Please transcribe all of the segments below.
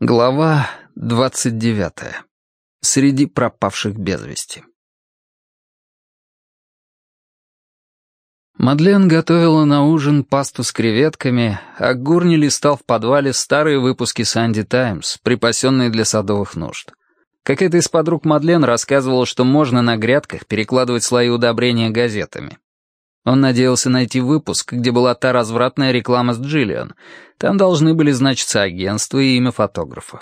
Глава двадцать девятая. Среди пропавших без вести. Мадлен готовила на ужин пасту с креветками, а Гурни листал в подвале старые выпуски «Санди Таймс», припасенные для садовых нужд. Какая-то из подруг Мадлен рассказывала, что можно на грядках перекладывать слои удобрения газетами. Он надеялся найти выпуск, где была та развратная реклама с Джиллиан. Там должны были значиться агентство и имя фотографа.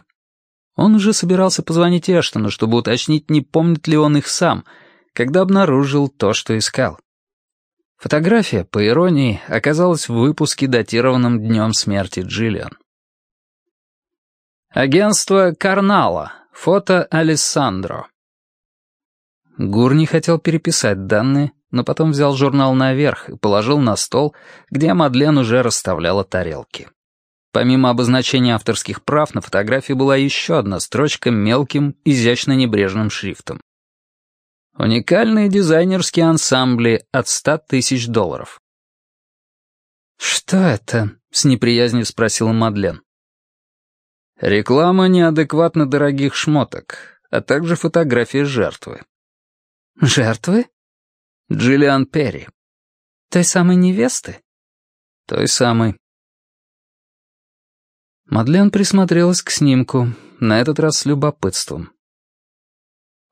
Он уже собирался позвонить Эштону, чтобы уточнить, не помнит ли он их сам, когда обнаружил то, что искал. Фотография, по иронии, оказалась в выпуске, датированном днем смерти Джиллиан. Агентство Карнала. Фото Алессандро. Гур не хотел переписать данные, но потом взял журнал наверх и положил на стол, где Мадлен уже расставляла тарелки. Помимо обозначения авторских прав, на фотографии была еще одна строчка мелким, изящно-небрежным шрифтом. Уникальные дизайнерские ансамбли от ста тысяч долларов. «Что это?» — с неприязнью спросила Мадлен. «Реклама неадекватно дорогих шмоток, а также фотография жертвы». «Жертвы?» Джиллиан Перри. Той самой невесты? Той самой. Мадлен присмотрелась к снимку, на этот раз с любопытством.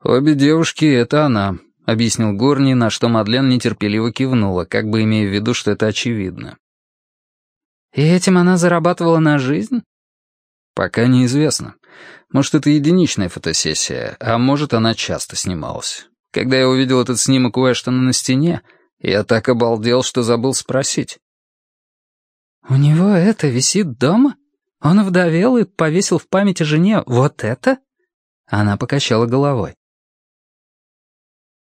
«Обе девушки — это она», — объяснил Горни, на что Мадлен нетерпеливо кивнула, как бы имея в виду, что это очевидно. «И этим она зарабатывала на жизнь?» «Пока неизвестно. Может, это единичная фотосессия, а может, она часто снималась. Когда я увидел этот снимок у Эштона на стене, я так обалдел, что забыл спросить. «У него это висит дома? Он вдовел и повесил в памяти жене вот это?» Она покачала головой.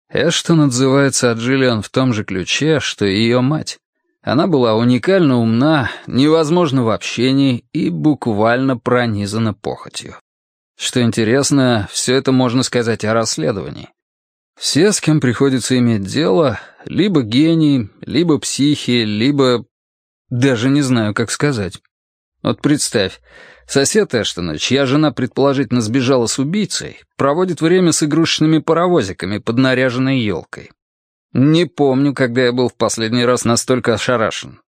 Эштон отзывается о Джиллиан в том же ключе, что и ее мать. Она была уникально умна, невозможна в общении и буквально пронизана похотью. Что интересно, все это можно сказать о расследовании. Все, с кем приходится иметь дело, либо гении, либо психи, либо... Даже не знаю, как сказать. Вот представь, сосед Эштона, чья жена предположительно сбежала с убийцей, проводит время с игрушечными паровозиками под наряженной елкой. Не помню, когда я был в последний раз настолько ошарашен.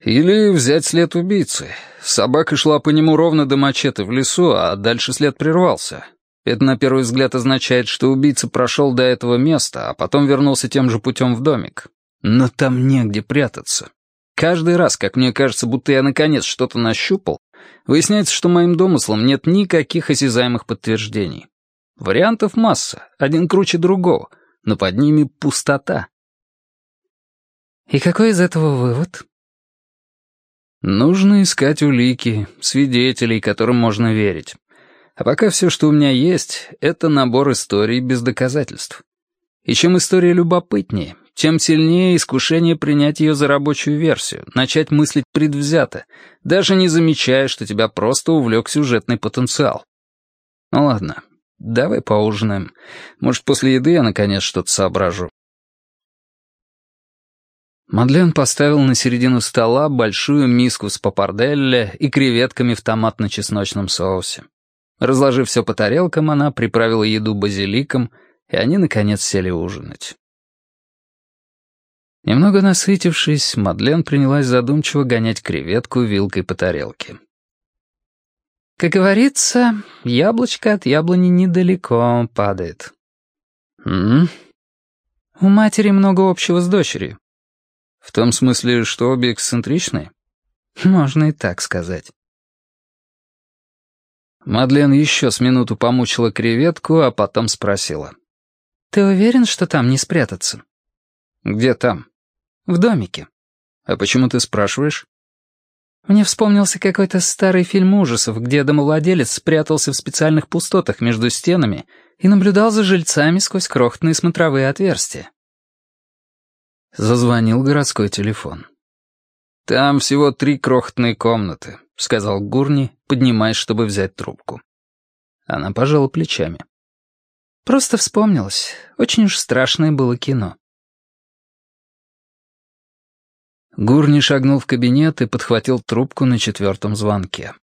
Или взять след убийцы. Собака шла по нему ровно до мачете в лесу, а дальше след прервался. Это на первый взгляд означает, что убийца прошел до этого места, а потом вернулся тем же путем в домик. Но там негде прятаться. Каждый раз, как мне кажется, будто я наконец что-то нащупал, выясняется, что моим домыслам нет никаких осязаемых подтверждений. Вариантов масса, один круче другого, но под ними пустота. И какой из этого вывод? Нужно искать улики, свидетелей, которым можно верить. А пока все, что у меня есть, это набор историй без доказательств. И чем история любопытнее, тем сильнее искушение принять ее за рабочую версию, начать мыслить предвзято, даже не замечая, что тебя просто увлек сюжетный потенциал. Ну ладно, давай поужинаем. Может, после еды я наконец что-то соображу. Мадлен поставил на середину стола большую миску с папарделле и креветками в томатно-чесночном соусе. Разложив все по тарелкам, она приправила еду базиликом, и они, наконец, сели ужинать. Немного насытившись, Мадлен принялась задумчиво гонять креветку вилкой по тарелке. «Как говорится, яблочко от яблони недалеко падает». «М?», «У матери много общего с дочерью». «В том смысле, что обе эксцентричные?» «Можно и так сказать». Мадлен еще с минуту помучила креветку, а потом спросила. «Ты уверен, что там не спрятаться?» «Где там?» «В домике». «А почему ты спрашиваешь?» Мне вспомнился какой-то старый фильм ужасов, где домовладелец спрятался в специальных пустотах между стенами и наблюдал за жильцами сквозь крохотные смотровые отверстия. Зазвонил городской телефон. «Там всего три крохотные комнаты», — сказал Гурни, поднимаясь, чтобы взять трубку. Она пожала плечами. «Просто вспомнилось. Очень уж страшное было кино». Гурни шагнул в кабинет и подхватил трубку на четвертом звонке.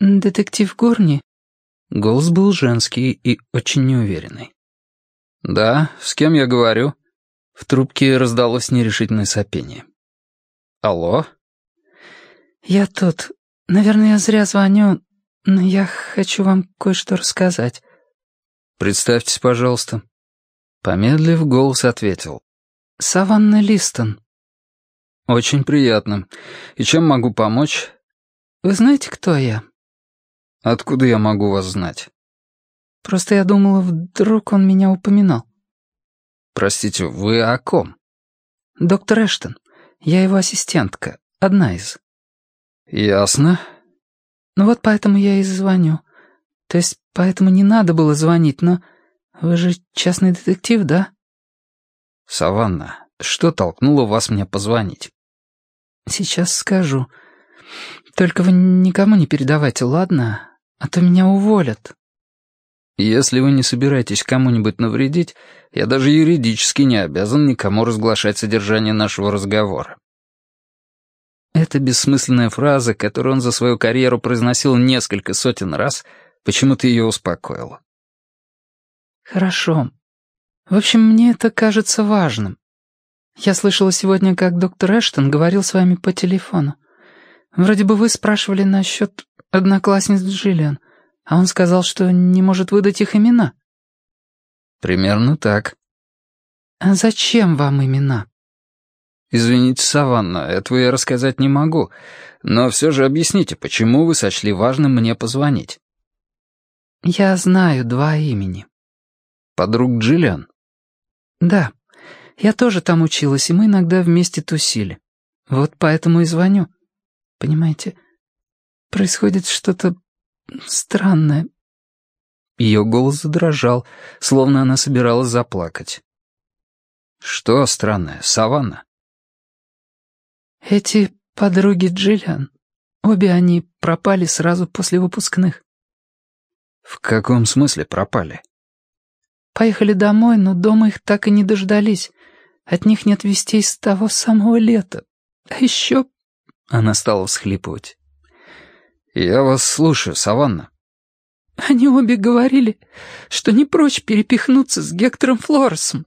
детектив Горни?» Голос был женский и очень неуверенный. «Да, с кем я говорю?» В трубке раздалось нерешительное сопение. «Алло?» «Я тут. Наверное, я зря звоню, но я хочу вам кое-что рассказать». «Представьтесь, пожалуйста». Помедлив, голос ответил. «Саванна Листон». «Очень приятно. И чем могу помочь?» «Вы знаете, кто я?» «Откуда я могу вас знать?» «Просто я думала, вдруг он меня упоминал». «Простите, вы о ком?» «Доктор Эштон. Я его ассистентка. Одна из». «Ясно». «Ну вот поэтому я и звоню. То есть поэтому не надо было звонить, но вы же частный детектив, да?» «Саванна, что толкнуло вас мне позвонить?» «Сейчас скажу. Только вы никому не передавайте, ладно? А то меня уволят». «Если вы не собираетесь кому-нибудь навредить, я даже юридически не обязан никому разглашать содержание нашего разговора». Эта бессмысленная фраза, которую он за свою карьеру произносил несколько сотен раз, почему-то ее успокоила. «Хорошо. В общем, мне это кажется важным. Я слышала сегодня, как доктор Эштон говорил с вами по телефону. Вроде бы вы спрашивали насчет одноклассниц Джиллиан, а он сказал, что не может выдать их имена». «Примерно так». «А зачем вам имена?» «Извините, Саванна, этого я рассказать не могу, но все же объясните, почему вы сочли важным мне позвонить?» «Я знаю два имени». «Подруг Джиллиан?» «Да, я тоже там училась, и мы иногда вместе тусили. Вот поэтому и звоню. Понимаете, происходит что-то странное». Ее голос задрожал, словно она собиралась заплакать. «Что странное, Саванна?» «Эти подруги Джиллиан, обе они пропали сразу после выпускных». «В каком смысле пропали?» «Поехали домой, но дома их так и не дождались. От них нет вестей с того самого лета. А еще...» Она стала всхлипывать. «Я вас слушаю, Саванна». «Они обе говорили, что не прочь перепихнуться с Гектором Флоресом.